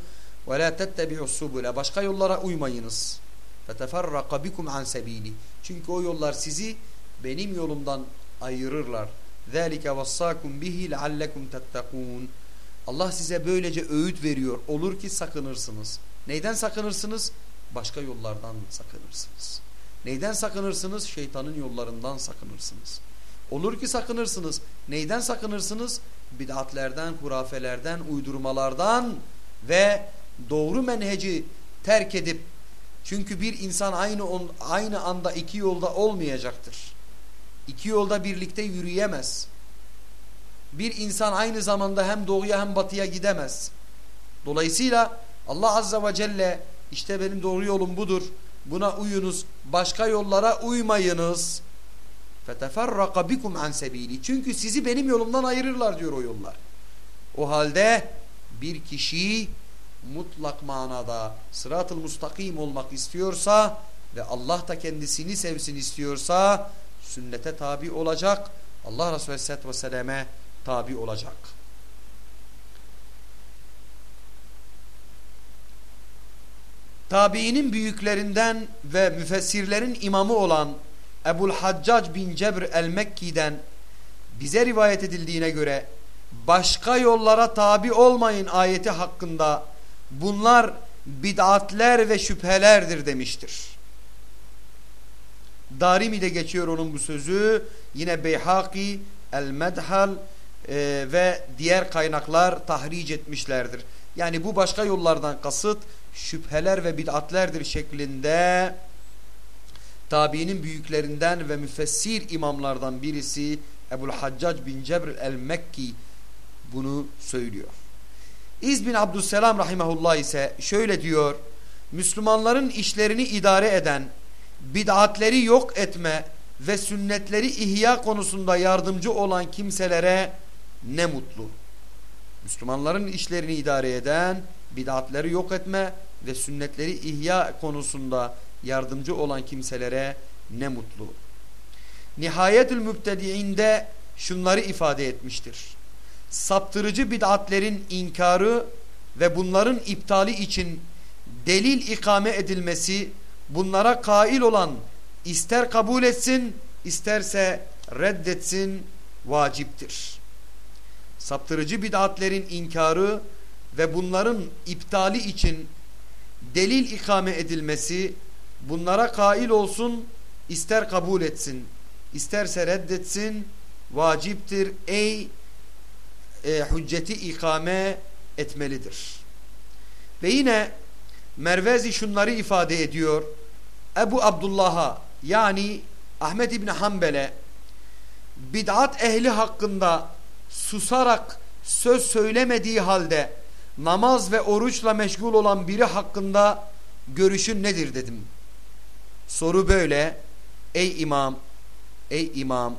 ولا تتبعوا السبل başka yollara uymayınız feteferraka bikum an sebili çünkü o yollar sizi benim yolumdan ayırırlar. Zalike vassakum bihi leallekum tettekun Allah size böylece öğüt veriyor. Olur ki sakınırsınız. Neyden sakınırsınız? Başka yollardan sakınırsınız. Neyden sakınırsınız? Şeytanın yollarından sakınırsınız. Olur ki sakınırsınız. Neyden sakınırsınız? Bid'atlerden, hurafelerden, uydurmalardan ve doğru menheci terk edip çünkü bir insan aynı on, aynı anda iki yolda olmayacaktır. İki yolda birlikte yürüyemez. Bir insan aynı zamanda hem doğuya hem batıya gidemez. Dolayısıyla Allah Azze ve Celle işte benim doğru yolum budur. Buna uyunuz. Başka yollara uymayınız. فَتَفَرَّقَ bikum an sebili. Çünkü sizi benim yolumdan ayırırlar diyor o yollar. O halde bir kişi mutlak manada sırat-ı mustakim olmak istiyorsa ve Allah da kendisini sevsin istiyorsa sünnete tabi olacak. Allah Resulü Aleyhisselatü Vesselam'e tabi olacak. Tabiinin büyüklerinden ve müfessirlerin imamı olan Ebul Haccac bin Cebr el-Mekki'den bize rivayet edildiğine göre başka yollara tabi olmayın ayeti hakkında bunlar bid'atler ve şüphelerdir demiştir. Darimi'de geçiyor onun bu sözü. Yine Beyhaki, El-Medhal e, ve diğer kaynaklar tahric etmişlerdir. Yani bu başka yollardan kasıt şüpheler ve bid'atlerdir şeklinde tabiinin büyüklerinden ve müfessir imamlardan birisi Ebul Haccac bin Cebr el-Mekki bunu söylüyor. İz bin Abdüsselam rahimahullah ise şöyle diyor. Müslümanların işlerini idare eden, bid'atleri yok etme ve sünnetleri ihya konusunda yardımcı olan kimselere ne mutlu. Müslümanların işlerini idare eden, bid'atleri yok etme ve sünnetleri ihya konusunda yardımcı olan kimselere ne mutlu. Nihayetül mübtediğinde şunları ifade etmiştir. Saptırıcı bid'atlerin inkarı ve bunların iptali için delil ikame edilmesi bunlara kail olan ister kabul etsin isterse reddetsin vaciptir. Saptırıcı bid'atlerin inkarı ve bunların iptali için delil ikame edilmesi bunlara kail olsun ister kabul etsin isterse reddetsin vaciptir ey e, hücceti ikame etmelidir. Ve yine Mervezi şunları ifade ediyor. Ebu Abdullah'a yani Ahmet İbni Hanbel'e bid'at ehli hakkında susarak söz söylemediği halde namaz ve oruçla meşgul olan biri hakkında görüşün nedir dedim. Soru böyle. Ey imam, ey imam,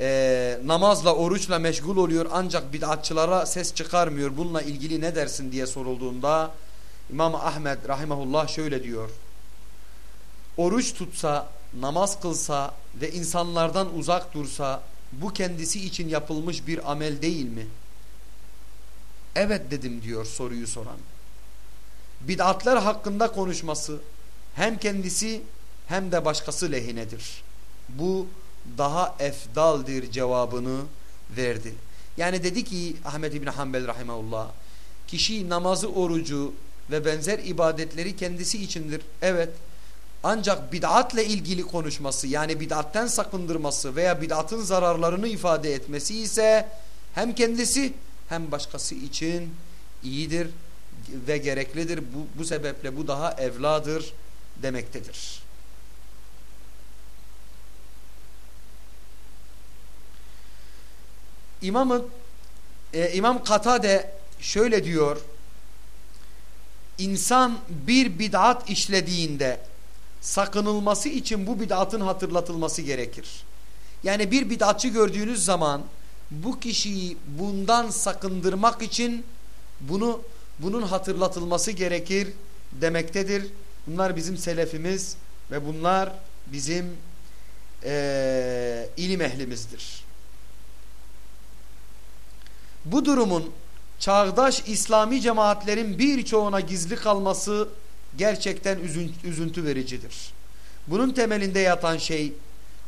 e, namazla, oruçla meşgul oluyor ancak bid'atçılara ses çıkarmıyor. Bununla ilgili ne dersin diye sorulduğunda İmam Ahmed rahimahullah şöyle diyor. Oruç tutsa namaz kılsa ve insanlardan uzak dursa bu kendisi için yapılmış bir amel değil mi? Evet dedim diyor soruyu soran. Bid'atler hakkında konuşması hem kendisi hem de başkası lehinedir. Bu daha efdaldir cevabını verdi. Yani dedi ki Ahmet İbni Hanbel rahimahullah kişi namazı, orucu ve benzer ibadetleri kendisi içindir. Evet ancak bid'atle ilgili konuşması yani bid'atten sakındırması veya bid'atın zararlarını ifade etmesi ise hem kendisi hem başkası için iyidir ve gereklidir. Bu, bu sebeple bu daha evladır demektedir. İmamı, e, İmam Katade şöyle diyor. İnsan bir bid'at işlediğinde sakınılması için bu bid'atın hatırlatılması gerekir. Yani bir bid'atçı gördüğünüz zaman bu kişiyi bundan sakındırmak için bunu bunun hatırlatılması gerekir demektedir. Bunlar bizim selefimiz ve bunlar bizim e, ilim ehlimizdir. Bu durumun çağdaş İslami cemaatlerin birçoğuna gizli kalması gerçekten üzüntü vericidir. Bunun temelinde yatan şey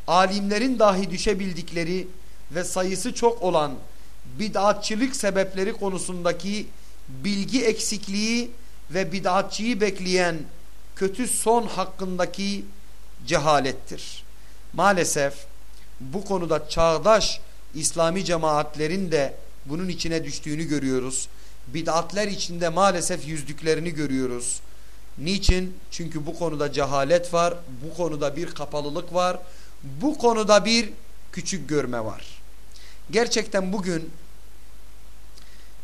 alimlerin dahi düşebildikleri ve sayısı çok olan bid'atçılık sebepleri konusundaki bilgi eksikliği ve bid'atçıyı bekleyen kötü son hakkındaki cehalettir. Maalesef bu konuda çağdaş İslami cemaatlerin de bunun içine düştüğünü görüyoruz. Bid'atler içinde maalesef yüzdüklerini görüyoruz. Niçin? Çünkü bu konuda cehalet var, bu konuda bir kapalılık var, bu konuda bir küçük görme var. Gerçekten bugün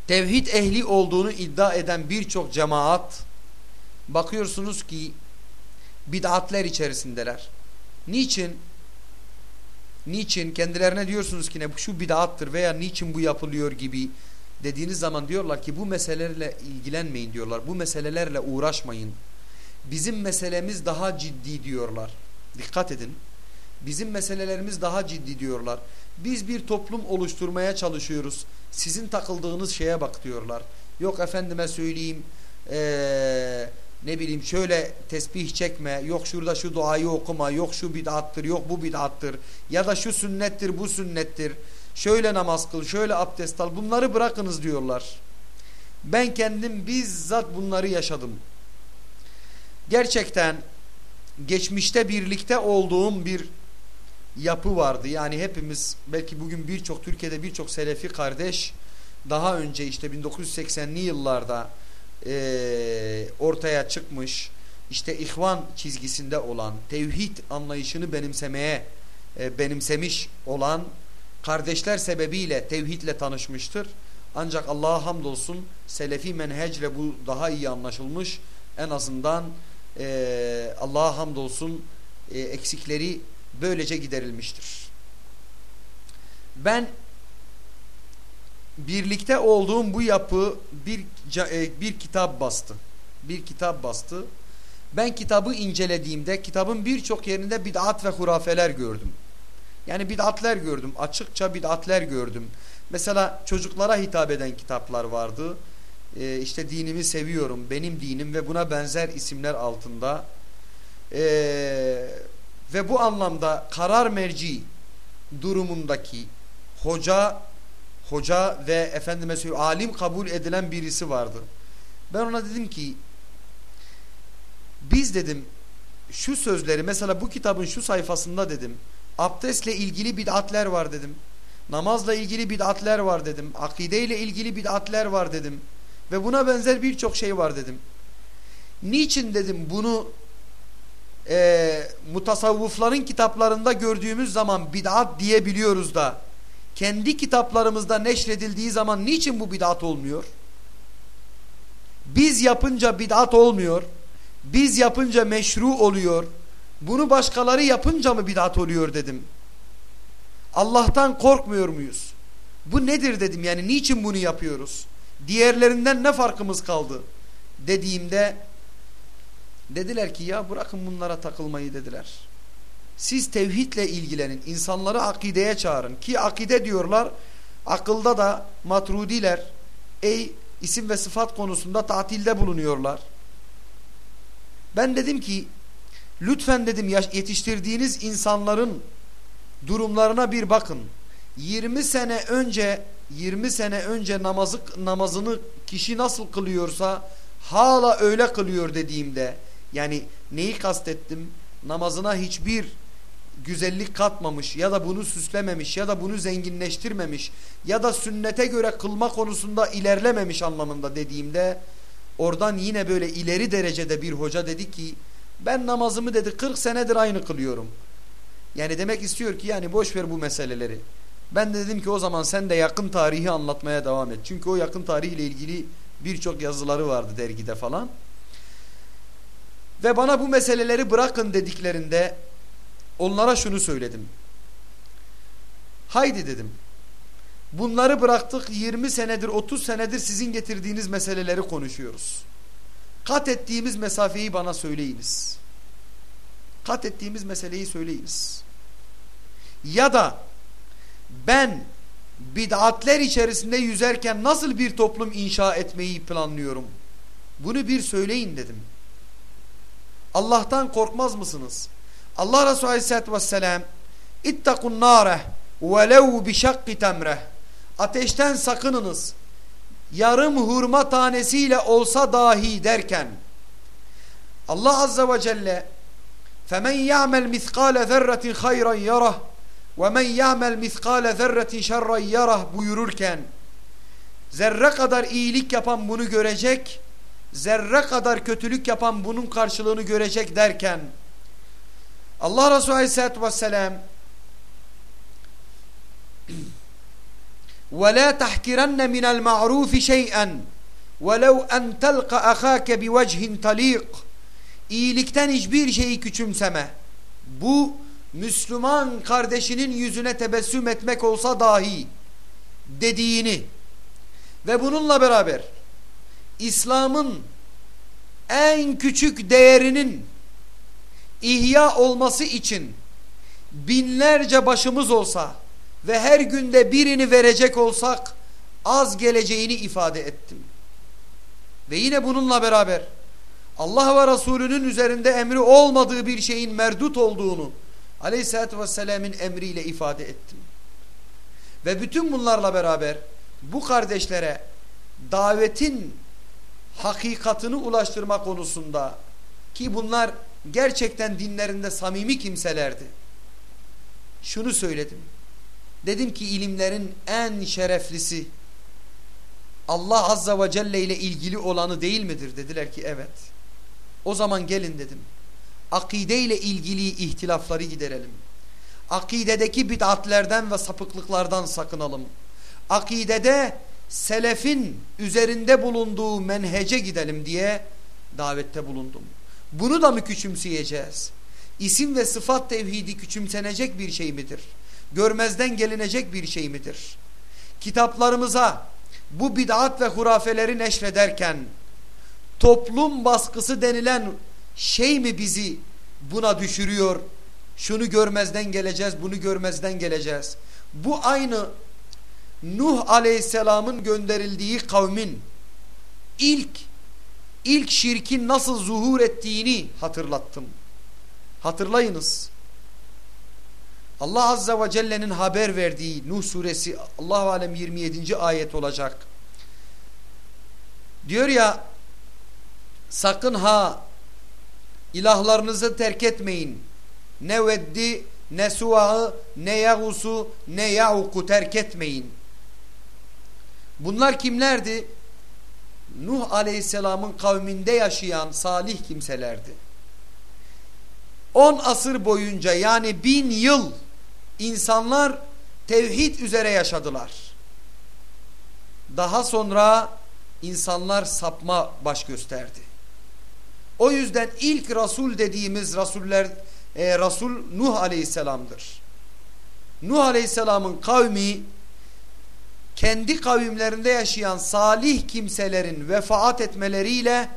tevhid ehli olduğunu iddia eden birçok cemaat bakıyorsunuz ki bid'atler içerisindeler. Niçin? Niçin? Kendilerine diyorsunuz ki ne şu bid'attır veya niçin bu yapılıyor gibi dediğiniz zaman diyorlar ki bu meselelerle ilgilenmeyin diyorlar. Bu meselelerle uğraşmayın. Bizim meselemiz daha ciddi diyorlar. Dikkat edin. Bizim meselelerimiz daha ciddi diyorlar. Biz bir toplum oluşturmaya çalışıyoruz. Sizin takıldığınız şeye bak diyorlar. Yok efendime söyleyeyim ee, ne bileyim şöyle tesbih çekme, yok şurada şu duayı okuma, yok şu bid'attır, yok bu bid'attır ya da şu sünnettir, bu sünnettir. Şöyle namaz kıl, şöyle abdest al. Bunları bırakınız diyorlar. Ben kendim bizzat bunları yaşadım. Gerçekten geçmişte birlikte olduğum bir yapı vardı. Yani hepimiz belki bugün birçok Türkiye'de birçok Selefi kardeş daha önce işte 1980'li yıllarda e, ortaya çıkmış işte ihvan çizgisinde olan tevhid anlayışını benimsemeye e, benimsemiş olan kardeşler sebebiyle tevhidle tanışmıştır. Ancak Allah'a hamdolsun selefi menhecle bu daha iyi anlaşılmış. En azından e, Allah'a hamdolsun e, eksikleri böylece giderilmiştir. Ben birlikte olduğum bu yapı bir e, bir kitap bastı. Bir kitap bastı. Ben kitabı incelediğimde kitabın birçok yerinde bid'at ve hurafeler gördüm. Yani bid'atler gördüm. Açıkça bid'atler gördüm. Mesela çocuklara hitap eden kitaplar vardı. Ee, işte dinimi seviyorum, benim dinim ve buna benzer isimler altında. Ee, ve bu anlamda karar merci durumundaki hoca hoca ve efendime söyleyeyim alim kabul edilen birisi vardı. Ben ona dedim ki biz dedim şu sözleri mesela bu kitabın şu sayfasında dedim abdestle ilgili bid'atler var dedim. Namazla ilgili bid'atler var dedim. Akideyle ilgili bid'atler var dedim. Ve buna benzer birçok şey var dedim. Niçin dedim bunu e, mutasavvıfların kitaplarında gördüğümüz zaman bid'at diyebiliyoruz da kendi kitaplarımızda neşredildiği zaman niçin bu bid'at olmuyor? Biz yapınca bid'at olmuyor. Biz yapınca meşru oluyor. Bunu başkaları yapınca mı bid'at oluyor dedim. Allah'tan korkmuyor muyuz? Bu nedir dedim yani niçin bunu yapıyoruz? Diğerlerinden ne farkımız kaldı? Dediğimde dediler ki ya bırakın bunlara takılmayı dediler. Siz tevhidle ilgilenin. insanları akideye çağırın. Ki akide diyorlar akılda da matrudiler ey isim ve sıfat konusunda tatilde bulunuyorlar. Ben dedim ki lütfen dedim yetiştirdiğiniz insanların durumlarına bir bakın. 20 sene önce 20 sene önce namazı namazını kişi nasıl kılıyorsa hala öyle kılıyor dediğimde yani neyi kastettim? Namazına hiçbir güzellik katmamış ya da bunu süslememiş ya da bunu zenginleştirmemiş ya da sünnete göre kılma konusunda ilerlememiş anlamında dediğimde oradan yine böyle ileri derecede bir hoca dedi ki ben namazımı dedi 40 senedir aynı kılıyorum. Yani demek istiyor ki yani boş ver bu meseleleri. Ben de dedim ki o zaman sen de yakın tarihi anlatmaya devam et. Çünkü o yakın tarihle ilgili birçok yazıları vardı dergide falan. Ve bana bu meseleleri bırakın dediklerinde onlara şunu söyledim. Haydi dedim. Bunları bıraktık 20 senedir 30 senedir sizin getirdiğiniz meseleleri konuşuyoruz. Kat ettiğimiz mesafeyi bana söyleyiniz. Kat ettiğimiz meseleyi söyleyiniz. Ya da ben bid'atler içerisinde yüzerken nasıl bir toplum inşa etmeyi planlıyorum? Bunu bir söyleyin dedim. Allah'tan korkmaz mısınız? Allah Resulü Aleyhisselatü Vesselam İttakun nâreh velev bişakki temreh Ateşten sakınınız. Yarım hurma tanesiyle olsa dahi derken Allah Azze ve Celle فَمَنْ يَعْمَلْ مِثْقَالَ ذَرَّةٍ خَيْرًا يَرَهُ وَمَنْ يَعْمَلْ مِثْقَالَ ذَرَّةٍ شَرًّا يَرَهُ buyururken zerre kadar iyilik yapan bunu görecek zerre kadar kötülük yapan bunun karşılığını görecek derken Allah Resulü Aleyhisselatü Vesselam وَلَا تَحْكِرَنَّ مِنَ الْمَعْرُوفِ شَيْئًا وَلَوْ أَنْ تَلْقَ أَخَاكَ بِوَجْهٍ تَلِيقٍ İyilikten hiçbir şeyi küçümseme. Bu Müslüman kardeşinin yüzüne tebessüm etmek olsa dahi dediğini ve bununla beraber İslam'ın en küçük değerinin ihya olması için binlerce başımız olsa ve her günde birini verecek olsak az geleceğini ifade ettim. Ve yine bununla beraber Allah ve Resulünün üzerinde emri olmadığı bir şeyin merdut olduğunu Aleyhisselatü Vesselam'ın emriyle ifade ettim. Ve bütün bunlarla beraber bu kardeşlere davetin hakikatını ulaştırma konusunda ki bunlar gerçekten dinlerinde samimi kimselerdi. Şunu söyledim. Dedim ki ilimlerin en şereflisi Allah Azza ve Celle ile ilgili olanı değil midir? Dediler ki evet. O zaman gelin dedim. Akide ile ilgili ihtilafları giderelim. Akidedeki bid'atlerden ve sapıklıklardan sakınalım. Akidede selefin üzerinde bulunduğu menhece gidelim diye davette bulundum. Bunu da mı küçümseyeceğiz? İsim ve sıfat tevhidi küçümsenecek bir şey midir? Görmezden gelinecek bir şey midir? Kitaplarımıza bu bid'at ve hurafeleri neşrederken toplum baskısı denilen şey mi bizi buna düşürüyor? Şunu görmezden geleceğiz, bunu görmezden geleceğiz. Bu aynı Nuh Aleyhisselam'ın gönderildiği kavmin ilk ilk şirkin nasıl zuhur ettiğini hatırlattım. Hatırlayınız. Allah Azze ve Celle'nin haber verdiği Nuh suresi Allah alem 27. ayet olacak. Diyor ya sakın ha ilahlarınızı terk etmeyin. Ne veddi ne suvağı ne yagusu ne yauku terk etmeyin. Bunlar kimlerdi? Nuh Aleyhisselam'ın kavminde yaşayan salih kimselerdi. On asır boyunca yani bin yıl insanlar tevhid üzere yaşadılar. Daha sonra insanlar sapma baş gösterdi. O yüzden ilk Resul dediğimiz Rasuller e, Resul Nuh Aleyhisselam'dır. Nuh Aleyhisselam'ın kavmi kendi kavimlerinde yaşayan salih kimselerin vefaat etmeleriyle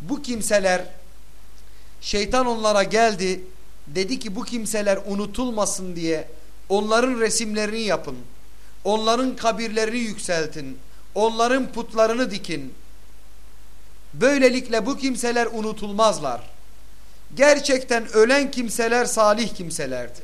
bu kimseler şeytan onlara geldi dedi ki bu kimseler unutulmasın diye onların resimlerini yapın. Onların kabirlerini yükseltin. Onların putlarını dikin. Böylelikle bu kimseler unutulmazlar. Gerçekten ölen kimseler salih kimselerdi.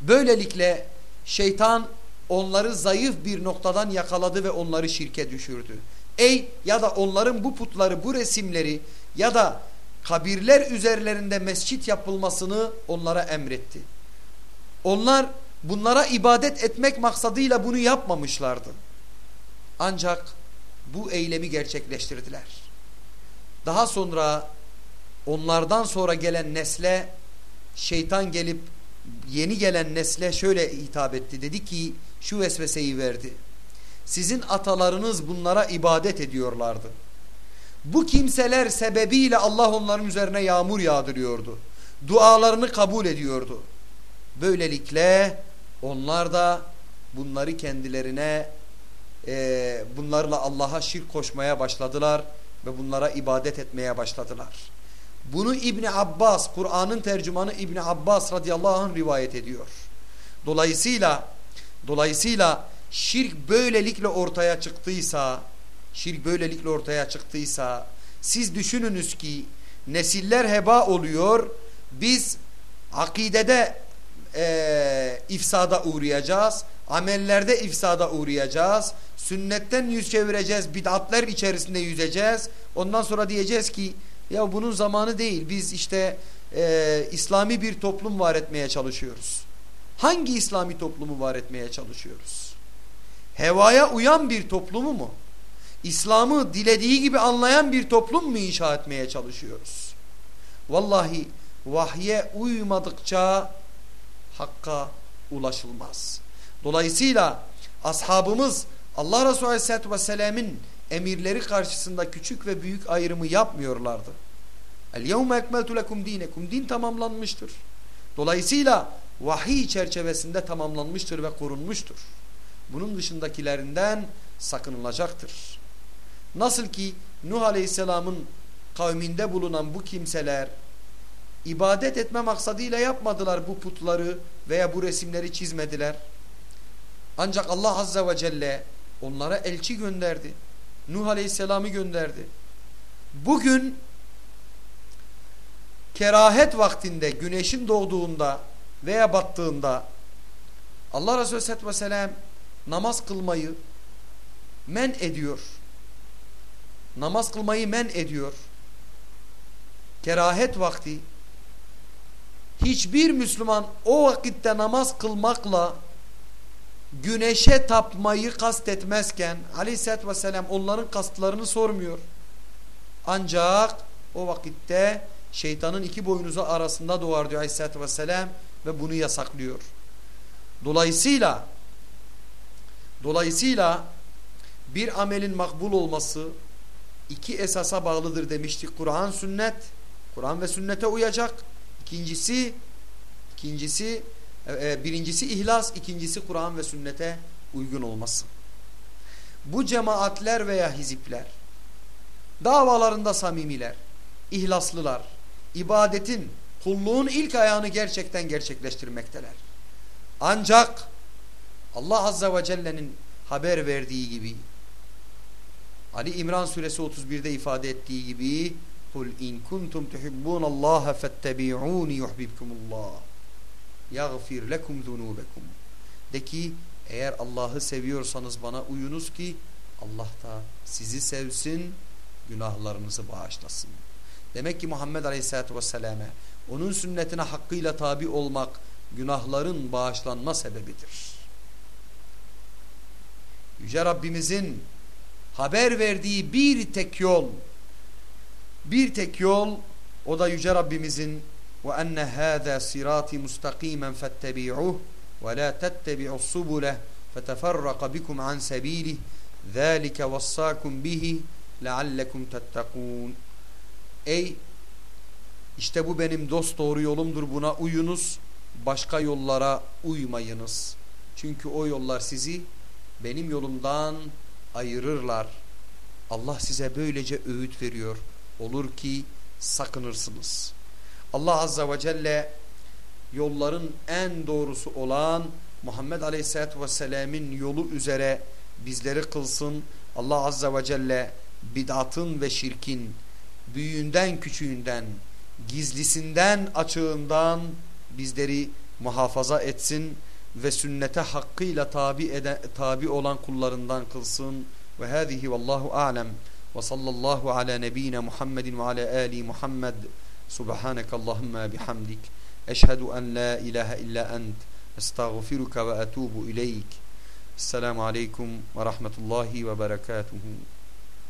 Böylelikle şeytan onları zayıf bir noktadan yakaladı ve onları şirke düşürdü. Ey ya da onların bu putları, bu resimleri ya da kabirler üzerlerinde mescit yapılmasını onlara emretti. Onlar bunlara ibadet etmek maksadıyla bunu yapmamışlardı. Ancak bu eylemi gerçekleştirdiler. Daha sonra onlardan sonra gelen nesle şeytan gelip yeni gelen nesle şöyle hitap etti. Dedi ki şu vesveseyi verdi. Sizin atalarınız bunlara ibadet ediyorlardı. Bu kimseler sebebiyle Allah onların üzerine yağmur yağdırıyordu. Dualarını kabul ediyordu. Böylelikle onlar da bunları kendilerine e, bunlarla Allah'a şirk koşmaya başladılar ve bunlara ibadet etmeye başladılar. Bunu İbni Abbas, Kur'an'ın tercümanı İbni Abbas radıyallahu anh rivayet ediyor. Dolayısıyla dolayısıyla şirk böylelikle ortaya çıktıysa, şirk böylelikle ortaya çıktıysa siz düşününüz ki nesiller heba oluyor. Biz akidede e, ifsada uğrayacağız. Amellerde ifsada uğrayacağız. Sünnetten yüz çevireceğiz. Bid'atler içerisinde yüzeceğiz. Ondan sonra diyeceğiz ki ya bunun zamanı değil. Biz işte e, İslami bir toplum var etmeye çalışıyoruz. Hangi İslami toplumu var etmeye çalışıyoruz? Hevaya uyan bir toplumu mu? İslam'ı dilediği gibi anlayan bir toplum mu inşa etmeye çalışıyoruz? Vallahi vahye uymadıkça hakka ulaşılmaz. Dolayısıyla ashabımız Allah Resulü Aleyhisselatü Vesselam'ın emirleri karşısında küçük ve büyük ayrımı yapmıyorlardı. El yevme ekmeltu lekum dinekum. Din tamamlanmıştır. Dolayısıyla vahiy çerçevesinde tamamlanmıştır ve korunmuştur. Bunun dışındakilerinden sakınılacaktır. Nasıl ki Nuh Aleyhisselam'ın kavminde bulunan bu kimseler ibadet etme maksadıyla yapmadılar bu putları veya bu resimleri çizmediler. Ancak Allah Azze ve Celle onlara elçi gönderdi. Nuh Aleyhisselam'ı gönderdi. Bugün kerahet vaktinde güneşin doğduğunda veya battığında Allah Resulü Aleyhisselatü Vesselam namaz kılmayı men ediyor. Namaz kılmayı men ediyor. Kerahet vakti hiçbir Müslüman o vakitte namaz kılmakla güneşe tapmayı kastetmezken aleyhissalatü vesselam onların kastlarını sormuyor. Ancak o vakitte şeytanın iki boynuzu arasında doğar diyor aleyhissalatü vesselam ve bunu yasaklıyor. Dolayısıyla dolayısıyla bir amelin makbul olması iki esasa bağlıdır demiştik. Kur'an sünnet, Kur'an ve sünnete uyacak. İkincisi ikincisi e, e, birincisi ihlas, ikincisi Kur'an ve sünnete uygun olması. Bu cemaatler veya hizipler davalarında samimiler, ihlaslılar, ibadetin, kulluğun ilk ayağını gerçekten gerçekleştirmekteler. Ancak Allah Azze ve Celle'nin haber verdiği gibi Ali İmran suresi 31'de ifade ettiği gibi Kul in kuntum tuhibbunallaha fettebi'uni yuhibbukumullah yagfir lekum zunubekum. De ki eğer Allah'ı seviyorsanız bana uyunuz ki Allah da sizi sevsin, günahlarınızı bağışlasın. Demek ki Muhammed Aleyhisselatü Vesselam'e onun sünnetine hakkıyla tabi olmak günahların bağışlanma sebebidir. Yüce Rabbimizin haber verdiği bir tek yol bir tek yol o da Yüce Rabbimizin hâzâ sirâti mustakimen fettebi'uh ve lâ tettebi'us subule feteferraka bikum an sebîlih zâlike vassâkum bihi leallekum tettekûn Ey işte bu benim dost doğru yolumdur buna uyunuz başka yollara uymayınız. Çünkü o yollar sizi benim yolumdan ayırırlar. Allah size böylece öğüt veriyor. Olur ki sakınırsınız. Allah Azze ve Celle yolların en doğrusu olan Muhammed Aleyhisselatü Vesselam'ın yolu üzere bizleri kılsın. Allah Azze ve Celle bid'atın ve şirkin büyüğünden küçüğünden gizlisinden açığından bizleri muhafaza etsin ve sünnete hakkıyla tabi, eden, tabi olan kullarından kılsın. Ve hâzihi vallahu a'lem ve sallallahu ala nebiyyina Muhammedin ve ala ali Muhammed subhaneke Allahümme bihamdik eşhedü en la ilahe illa ent estağfiruka ve etubu ileyk Esselamu aleyküm ve rahmetullahi ve berekatuhu